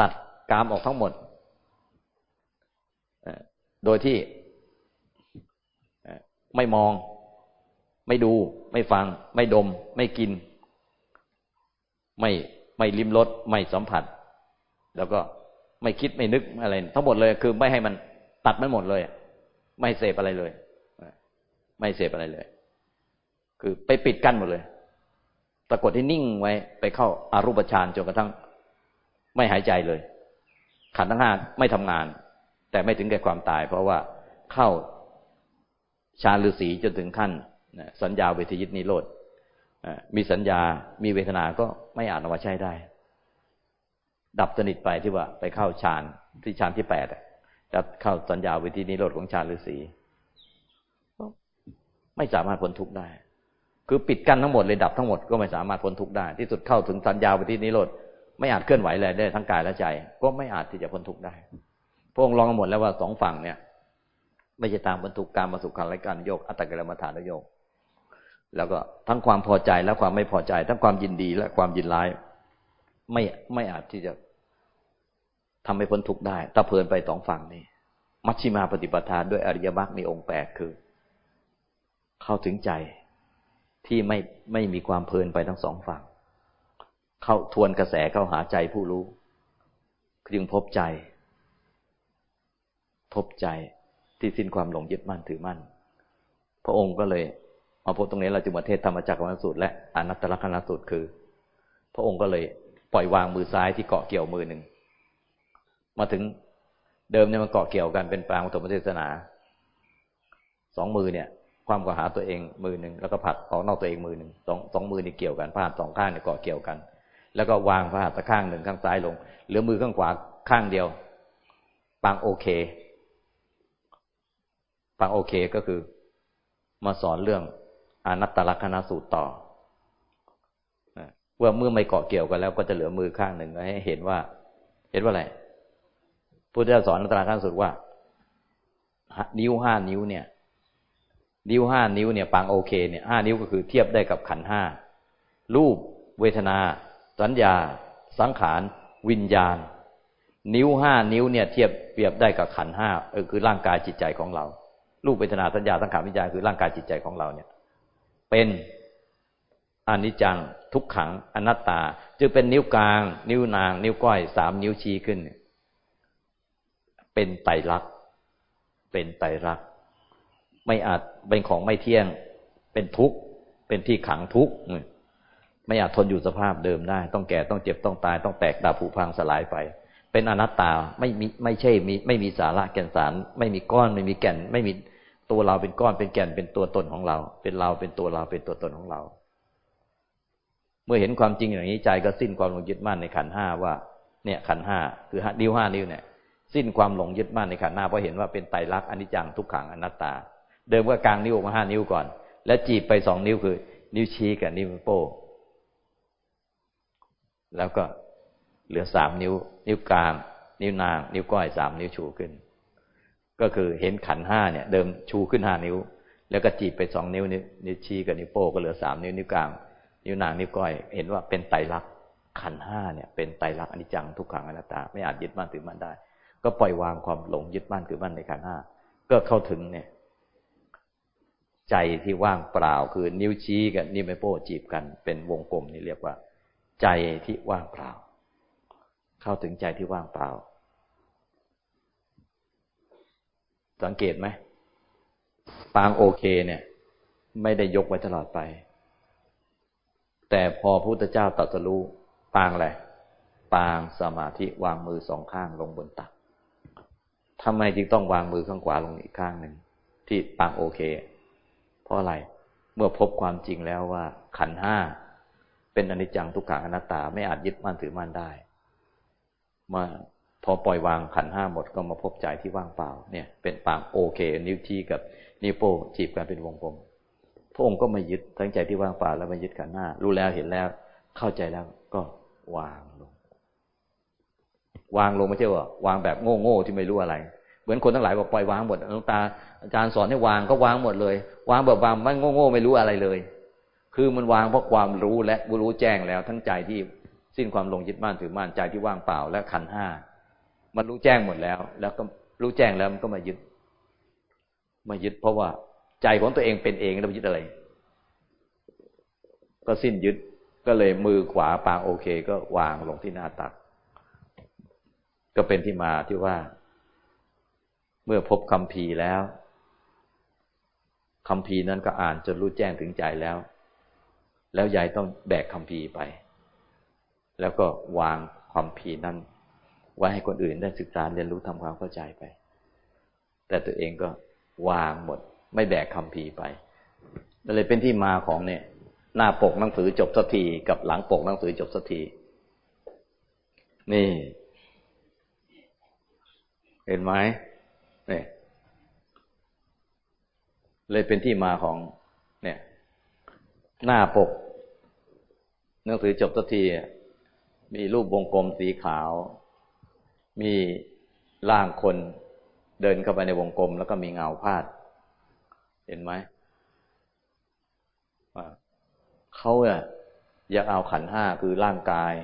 ตัดกามออกทั้งหมดโดยที่ไม่มอง ไม่ดู ไม่ฟัง ไม่ดม ไม่กิน ไม่ไม่ลิ้มรสไม่สัมผัส แล้วก็ไม่คิดไม่นึกอะไร ทั้งหมดเลยคือไม่ให้มันตัดมันหมดเลย ไม่เสพอะไรเลย ไม่เสพอะไรเลย คือไปปิดกั้นหมดเลย ปรากฏให้นิ่งไว้ไปเข้าอารูปฌานจนกระทั่ง ไม่หายใจเลย ขันทั้งห้าไม่ทำงาน แต่ไม่ถึงแก่ความตาย เพราะว่าเข้าฌานฤาษีจนถึงขั้นสัญญาเวทยิตนิโรธ มีสัญญา มีเวทนา ก็ไม่อาจเอามาใช้ได้ ดับสนิทไปที่ว่าไปเข้าฌานที่ฌานที่แปดจะเข้าสัญญาเวทีนิโรธของฌานฤาษีไม่สามารถพ้นทุกข์ได้ คือปิดกั้นทั้งหมดเลยดับทั้งหมดก็ไม่สามารถพ้นทุกข์ได้ ที่สุดเข้าถึงสัญญาเวทีนิโรธไม่อาจเคลื่อนไหวเลยได้ทั้งกายและใจ ก็ไม่อาจที่จะพ้นทุกข์ได้ พระองค์ลองหมดแล้วว่าสองฝั่งเนี่ย ไม่ใช่ตามบรรทุกการมาสุขันและการโยกอัตตกรรมฐานโยก แล้วก็ทั้งความพอใจและความไม่พอใจ ทั้งความยินดีและความยินร้าย ไม่ไม่อาจที่จะทำให้พ้นทุกข์ได้ ถ้าเพลินไปสองฝั่งนี้ มัชชิมาปฏิปทาด้วยอริยมรรคมีองค์แปดคือ เข้าถึงใจที่ไม่ไม่มีความเพลินไปทั้งสองฝั่ง เข้าทวนกระแสเข้าหาใจผู้รู้จึงพบใจ พบใจที่สิ้นความหลงยึดมั่นถือมั่น พระองค์ก็เลย มาพบตรงนี้เราจึงมาเทศธรรมจักรวรรสูตรและอนัตตลกนสูตรคือ พระองค์ก็เลยปล่อยวางมือซ้ายที่เกาะเกี่ยวมือหนึ่งมาถึงเดิมเนี่ยมันเกาะเกี่ยวกันเป็นปางปฐมเทศนาสองมือเนี่ยความก็หาตัวเองมือหนึ่งแล้วก็ผัดออกนอกตัวเองมือหนึ่งสองสองมือนี่เกี่ยวกันผ้าสองข้างเนี่ยเกาะเกี่ยวกัน แล้วก็วางผ้าตะข้างหนึ่งข้างซ้ายลงเหลือมือข้างขวาข้างเดียวปางโอเคปางโอเคก็คือ มาสอนเรื่อง อนัตตลักษณสูตรต่อว่าเมื่อไม่เกาะเกี่ยวกันแล้วก็จะเหลือมือข้างหนึ่งให้เห็นว่า เห็นว่าอะไรพุทธเจ้าสอนอนัตตลักษณสูตรว่า นิ้วห้านิ้วเนี่ย นิ้วห้านิ้วเนี่ยปางโอเคเนี่ยห้านิ้วก็คือเทียบได้กับขันห้ารูป เวทนา สัญญา สังขารวิญญาณ นิ้วห้านิ้วเนี่ยเทียบเปรียบได้กับขันห้าเออคือร่างกายจิตใจของเรา รูปเวทนาสัญญาสังขารวิญญาณคือร่างกายจิตใจของเราเนี่ย เป็นอนิจจังทุกขังอนัตตา จึงเป็นนิ้วกลาง นิ้วนาง นิ้วก้อยสามนิ้วชี้ขึ้น เป็นไตรลักษณ์เป็นไตรลักษณ์ไม่อาจเป็นของไม่เที่ยง เป็นทุกข์เป็นที่ขังทุกข์ไม่อาจทนอยู่สภาพเดิมได้ ต้องแก่ต้องเจ็บต้องตาย ต้องแตกดาผุพังสลายไป เป็นอนัตตาไม่มีไม่ใช่มีไม่มีสาระแก่นสาร ไม่มีก้อนไม่มีแก่น ไม่มี ตัวเราเป็นก้อนเป็นแก่นเป็นตัวตนของเรา เป็นเราเป็นตัวเราเป็นตัวตนของเรา เมื่อเห็นความจริงอย่างนี้ใจก็สิ้นความหลงยึดมั่นในขันห้าว่า เนี่ยขันห้าคือนิ้วห้านิ้วเนี่ย สิ้นความหลงยึดมั่นในขันห้าเพราะเห็นว่าเป็นไตรลักษณ์อนิจจังทุกขังอนัตตา เดิมก็กลางนิ้วออกมาห้านิ้วก่อน แล้วจีบไปสองนิ้วคือ นิ้วชี้กับนิ้วโป้แล้วก็เหลือสามนิ้ว นิ้วกลาง นิ้วนาง นิ้วก้อยสามนิ้วชูขึ้น ก็คือเห็นขันห้าเนี่ย เดิมชูขึ้นห้านิ้ว แล้วก็จีบไปสองนิ้วนิ้วชี้กับนิ้วโป้ก็เหลือสามนิ้วนิ้วกลางนิ้วนางนิ้วก้อย เห็นว่าเป็นไตรลักษณ์ขันห้าเนี่ยเป็นไตรลักษณ์อนิจจังทุกขังอนัตตา ไม่อาจยึดมั่นถือมั่นได้ ก็ปล่อยวางความหลงยึดมั่นถือมั่นในขันห้าก็เข้าถึงเนี่ย ใจที่ว่างเปล่าคือนิ้วชี้กับนิ้วแม่โป้จีบกัน เป็นวงกลมนี่เรียกว่า ใจที่ว่างเปล่า เข้าถึงใจที่ว่างเปล่า สังเกตไหมปางโอเคเนี่ย ไม่ได้ยกไว้ตลอดไป แต่พอพระพุทธเจ้าตรัสรู้ปางอะไรปางสมาธิวางมือสองข้างลงบนตักทำไมจึงต้องวางมือข้างขวาลงอีกข้างหนึ่งที่ปางโอเค เพราะอะไรเมื่อพบความจริงแล้วว่า ขันห้าเป็นอนิจจังทุกขังอนัตตาไม่อาจยึดมั่นถือมั่นได้ มา พอปล่อยวางขันห้าหมดก็มาพบใจที่ว่างเปล่า เนี่ย เป็นปางโอเค นิ้วชี้กับนิ้วโป้จีบกันเป็นวงกลมพระองค์ก็ไม่ยึดทั้งใจที่ว่างเปล่าแล้วไม่ยึดขันห้ารู้แล้วเห็นแล้ว เข้าใจแล้วก็วางลง วางลงไม่ใช่ว่าวางแบบโง่ๆที่ไม่รู้อะไร เหมือนคนทั้งหลายบอกปล่อยวางหมดหลวงตาอาจารย์สอนให้วางก็วางหมดเลย วางแบบวางไม่โง่ๆไม่รู้อะไรเลย คือมันวางเพราะความรู้และรู้แจ้งแล้วทั้งใจที่สิ้นความลงยึดมั่นถือมั่นใจที่ว่างเปล่าและขันห้า มันรู้แจ้งหมดแล้ว แล้วก็รู้แจ้งแล้วมันก็มายึด มายึดเพราะว่าใจของตัวเองเป็นเองแล้วยึดอะไร ก็สิ้นยึดก็เลยมือขวาปางโอเค ก็วางลงที่หน้าตัก ก็เป็นที่มาที่ว่า เมื่อพบคำพีแล้วคำพีนั้นก็อ่านจนรู้แจ้งถึงใจแล้ว แล้วยายต้องแบกคำพีไป แล้วก็วางคำพีนั้น ไว้ให้คนอื่นได้ศึกษาเรียนรู้ทำความเข้าใจไป แต่ตัวเองก็วางหมด ไม่แบกคำพีไปเลยเป็นที่มาของเนี่ย หน้าปกหนังสือจบสักทีกับหลังปกหนังสือจบสักทีนี่ เห็นไหมเนี่ยเลยเป็นที่มาของ เนี่ย หน้าปกหนังสือจบสักทีมีรูปวงกลมสีขาว มีร่างคนเดินเข้าไปในวงกลม แล้วก็มีเงาพาด เห็นไหมเขาเนี่ยอยากเอาขันห้าคือร่างกาย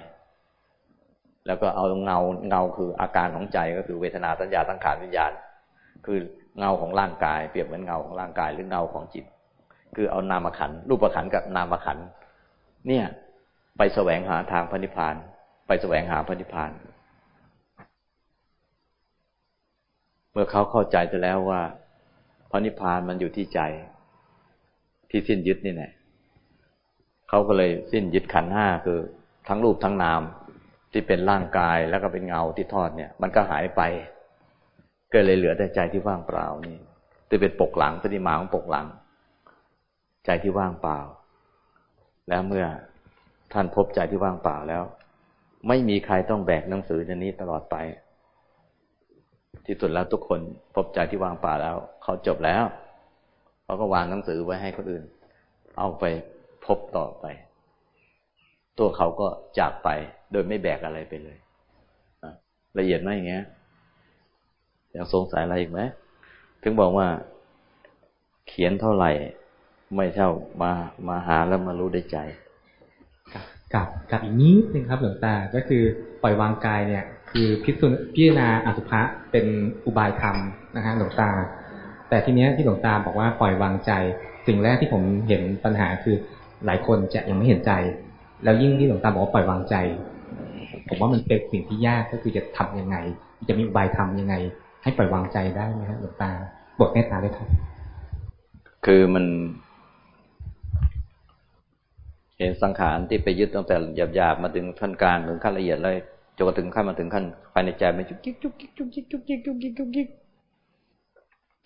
แล้วก็เอาเงาเงาคืออาการของใจก็คือเวทนาสัญญาสังขารวิญญาณ คือเงาของร่างกาย เปรียบเหมือนเงาของร่างกายหรือเงาของจิต คือเอานามขันรูปขันกับนามขันเนี่ย ไปแสวงหาทางพระนิพพาน ไปแสวงหาพระนิพพาน เมื่อเขาเข้าใจไปแล้วว่าพระนิพพานมันอยู่ที่ใจ ที่สิ้นยึดนี่แหละเขาก็เลยสิ้นยึดขันห้าคือ ทั้งรูปทั้งนาม ที่เป็นร่างกายแล้วก็เป็นเงาที่ทอดเนี่ย มันก็หายไป ก็เลยเหลือแต่ใจที่ว่างเปล่านี่จะเป็นปกหลังปฏิมาของปกหลัง ใจที่ว่างเปล่า แล้วเมื่อท่านพบใจที่ว่างเปล่าแล้ว ไม่มีใครต้องแบกหนังสือชนี้ตลอดไป ที่สุดแล้วทุกคนพบใจที่วางป่าแล้ว เขาจบแล้วเขาก็วางหนังสือไว้ให้คนอื่น เอาไปพบต่อไป ตัวเขาก็จากไป โดยไม่แบกอะไรไปเลยละเอียดไหมอย่างเงี้ยยังสงสัยอะไรอีกไหมถึงบอกว่า เขียนเท่าไหร่ ไม่เท่ามามาหาแล้วมารู้ได้ใจกับกับอีกนิดนึงครับหลวงตาก็คือปล่อยวางกายเนี่ย คือพิจารณาอสุภะเป็นอุบายธรรมนะฮะหลวงตา แต่ทีเนี้ยที่หลวงตาบอกว่าปล่อยวางใจ สิ่งแรกที่ผมเห็นปัญหาคือหลายคนจะยังไม่เห็นใจ แล้วยิ่งที่หลวงตาบอกว่าปล่อยวางใจ ผมว่ามันเป็นสิ่งที่ยากก็คือจะทํำยังไง จะมีอุบายทำยังไง ให้ปล่อยวางใจได้ไหมครับหลวงตาบทเมตตาเลยครับคือมัน เห็นสังขารที่ไปยึดตั้งแต่หยาบๆมาถึงขั้นกลางถึงขั้นละเอียดเลย จนถึงขั้นมาถึงขั้นภายในใจมันจุกจิกจุกจิกจุกจิกจุกจิกจุกจิกจุกจิก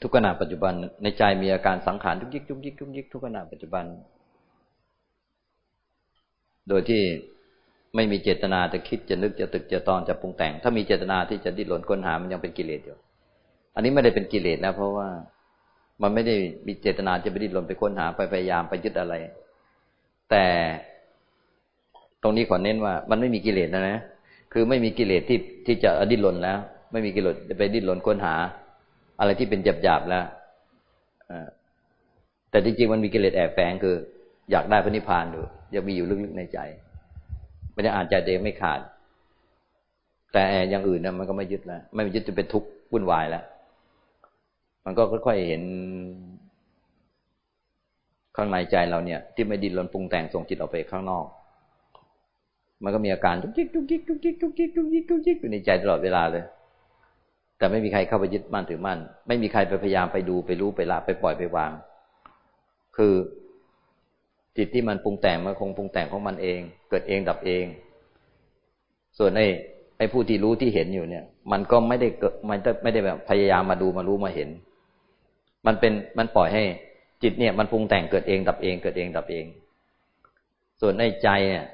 ทุกขณะปัจจุบันในใจมีอาการสังขารจุกจิกจุกจิกจุกจิกทุกขณะปัจจุบัน โดยที่ไม่มีเจตนาจะคิดจะนึกจะตึกจะตอนจะปรุงแต่ง ถ้ามีเจตนาที่จะดิ้นรนค้นหามันยังเป็นกิเลสอยู่ อันนี้ไม่ได้เป็นกิเลสนะเพราะว่ามันไม่ได้มีเจตนาจะไปดิ้นรนไปค้นหาไปพยายามไปยึดอะไร แต่ตรงนี้ขอเน้นว่า มันไม่มีกิเลสนะนะ คือไม่มีกิเลสที่ที่จะดิ้นรนแล้ว ไม่มีกิเลสไปดิ้นรนค้นหา อะไรที่เป็นหยาบๆแล้วแต่จริงๆมันมีกิเลสแอบแฝงคือ อยากได้พระนิพพานอยู่ยังมีอยู่ลึกๆในใจมันยังอ่านใจตัวเองไม่ขาด แต่อย่างอื่นนะมันก็ไม่ยึดแล้วไม่ยึดจะเป็นทุกข์วุ่นวายแล้วมันก็ค่อยๆเห็นข้างในใจเราเนี่ย ที่ไม่ดิ้นรนปรุงแต่งส่งจิตออกไปข้างนอก มันก็มีอาการทุกยิกทุกยิกทุกยิกทุกยิกทุกยิกทุกยิกอยู่ในใจตลอดเวลาเลย แต่ไม่มีใครเข้าไปยึดมั่นถือมั่น ไม่มีใครไปพยายามไปดูไปรู้ไปละไปปล่อยไปวาง คือจิตที่มันปรุงแต่งมันคงปรุงแต่งของมันเอง เกิดเองดับเอง ส่วนไอ้ไอ้ผู้ที่รู้ที่เห็นอยู่เนี่ย มันก็ไม่ได้เกิดมันไม่ได้แบบพยายามมาดูมารู้มาเห็น มันเป็นมันปล่อยให้จิตเนี่ยมันปรุงแต่งเกิดเองดับเอง เกิดเองดับเอง ส่วนในใจเนี่ย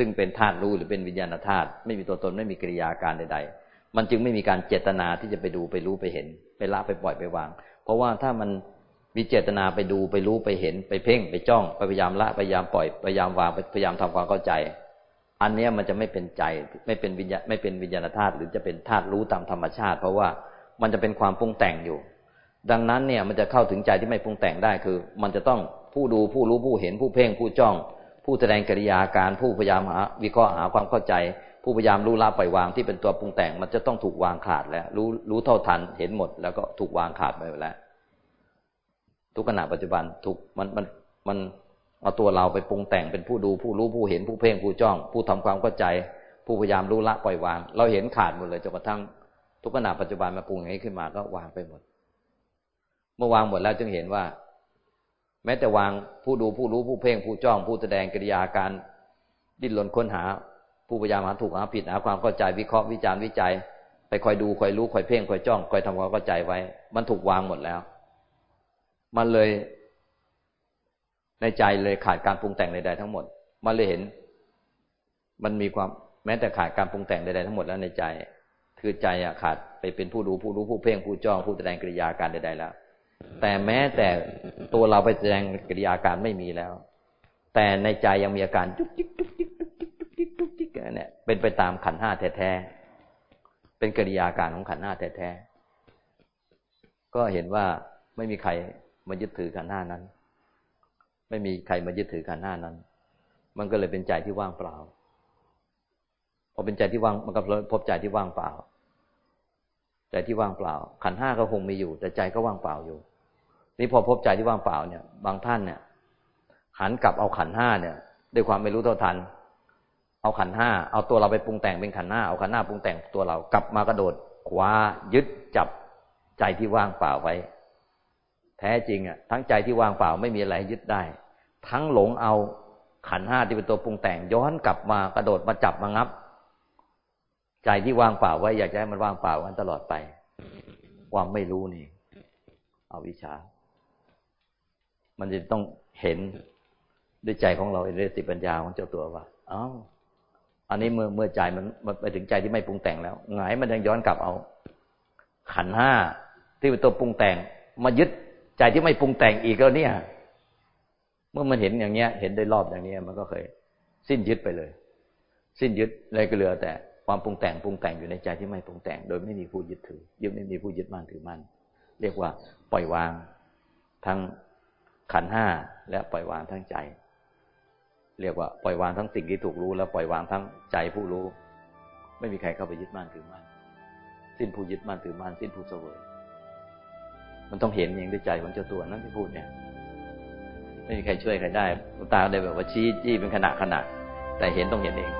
ซึ่งเป็นธาตุรู้หรือเป็นวิญญาณธาตุไม่มีตัวตนไม่มีกิริยาการใด ๆ มันจึงไม่มีการเจตนาที่จะไปดูไปรู้ไปเห็น ไปละไปปล่อยไปวาง เพราะว่าถ้ามันมีเจตนาไปดูไปรู้ไปเห็น ไปเพ่งไปจ้องไปพยายามละพยายามปล่อยพยายามวางพยายามทำความเข้าใจ อันนี้มันจะไม่เป็นใจไม่เป็นวิญญาไม่เป็นวิญญาณธาตุหรือจะเป็นธาตุรู้ตามธรรมชาติ เพราะว่ามันจะเป็นความปรุงแต่งอยู่ ดังนั้นเนี่ยมันจะเข้าถึงใจที่ไม่ปรุงแต่งได้คือ มันจะต้องผู้ดูผู้รู้ผู้เห็นผู้เพ่งผู้จ้อง ผู้แสดงกิริยาการผู้พยายามหาวิเคราะห์หาความเข้าใจ ผู้พยายามรู้ละปล่อยวางที่เป็นตัวปรุงแต่งมันจะต้องถูกวางขาดแล้ว รู้รู้เท่าทันเห็นหมด แล้วก็ถูกวางขาดไปแล้ว ทุกขณะปัจจุบันถูกมันมันมันเอาตัวเราไปปรุงแต่งเป็นผู้ดูผู้รู้ผู้เห็นผู้เพ่งผู้จ้อง ผู้ทำความเข้าใจ ผู้พยายามรู้ละปล่อยวาง เราเห็นขาดหมดเลยจนกระทั่งทุกขณะปัจจุบันมาปรุงอย่างนี้ขึ้นมาก็วางไปหมด เมื่อวางหมดแล้วจึงเห็นว่า แม้แต่วางผู้ดูผู้รู้ผู้เพ่งผู้จ้องผู้แสดงกิริยาการ ดิ้นรนค้นหา ผู้พยายามหาถูกหาผิดหาความเข้าใจวิเคราะห์วิจารณ์วิจัย ไปคอยดูคอยรู้คอยเพ่งคอยจ้องคอยทำความเข้าใจไว้ มันถูกวางหมดแล้ว มันเลย ในใจเลยขาดการปรุงแต่งใดๆทั้งหมด มันเลยเห็น มันมีความแม้แต่ขาดการปรุงแต่งใดๆทั้งหมดแล้วในใจ คือใจอะขาดไปเป็นผู้ดูผู้รู้ผู้เพ่งผู้จ้องผู้แสดงกิริยาการใดๆแล้ว แต่แม้แต่ตัวเราไปแสดงกิริยาการไม่มีแล้ว แต่ในใจยังมีอาการจุกจิกจุกจิกจุกจิกจุกจิกจุกจิกเนี่ยเป็นไปตามขันห้าแท้ๆเป็นกิริยาการของขันห้าแท้ๆก็เห็นว่าไม่มีใครมายึดถือขันห้านั้น ไม่มีใครมายึดถือขันห้านั้น มันก็เลยเป็นใจที่ว่างเปล่าพอเป็นใจที่ว่างมันก็พบใจที่ว่างเปล่าใจที่ว่างเปล่า ขันห้าก็คงมีอยู่ แต่ใจก็ว่างเปล่าอยู่ นี่พอพบใจที่ว่างเปล่าเนี่ย บางท่านเนี่ย หันกลับเอาขันห้าเนี่ย ด้วยความไม่รู้เท่าทัน เอาขันห้าเอาตัวเราไปปรุงแต่งเป็นขันห้าเอาขันห้าปรุงแต่งตัวเรากลับมากระโดดคว้ายึดจับใจที่ว่างเปล่าไว้ แท้จริงอะ ทั้งใจที่ว่างเปล่าไม่มีอะไรยึดได้ ทั้งหลงเอาขันห้าที่เป็นตัวปรุงแต่ง ย้อนกลับมากระโดดมาจับมางับ ใจที่ว่างเปล่าไว้อยากจะให้มันว่างเปล่ากันตลอดไป ความไม่รู้นี่ เอาวิชา มันจะต้องเห็นด้วยใจของเราด้วยสติปัญญาของเจ้าตัวว่าอ้าวอันนี้เมื่อเมื่อใจมันมันไปถึงใจที่ไม่ปรุงแต่งแล้วหงายมันยังย้อนกลับเอา ขันห้าที่เป็นตัวปรุงแต่ง มายึดใจที่ไม่ปรุงแต่งอีกแล้วเนี่ย เมื่อมันเห็นอย่างเงี้ย เห็นได้รอบอย่างเนี้ย มันก็เคย สิ้นยึดไปเลย สิ้นยึดเลยก็เหลือ แต่ความปรุงแต่งปรุงแต่งอยู่ในใจที่ไม่ปรุงแต่ง โดยไม่มีผู้ยึดถือยึดไม่มีผู้ยึดมั่นถือมั่นเรียกว่า ปล่อยวาง ทั้ง ขันห้าและปล่อยวางทั้งใจ เรียกว่าปล่อยวางทั้งสิ่งที่ถูกรู้แล้วปล่อยวางทั้งใจผู้รู้ ไม่มีใครเข้าไปยึดมั่นถือมั่นสิ้นผู้ยึดมั่นถือมั่นสิ้นผู้เสวยมันต้องเห็นเองด้วยใจของเจ้าตัวนั่นที่พูดเนี่ย ไม่มีใครช่วยใครได้ตาได้แบบว่าชี้จี้เป็นขณะขณะ แต่เห็นต้องเห็นเอง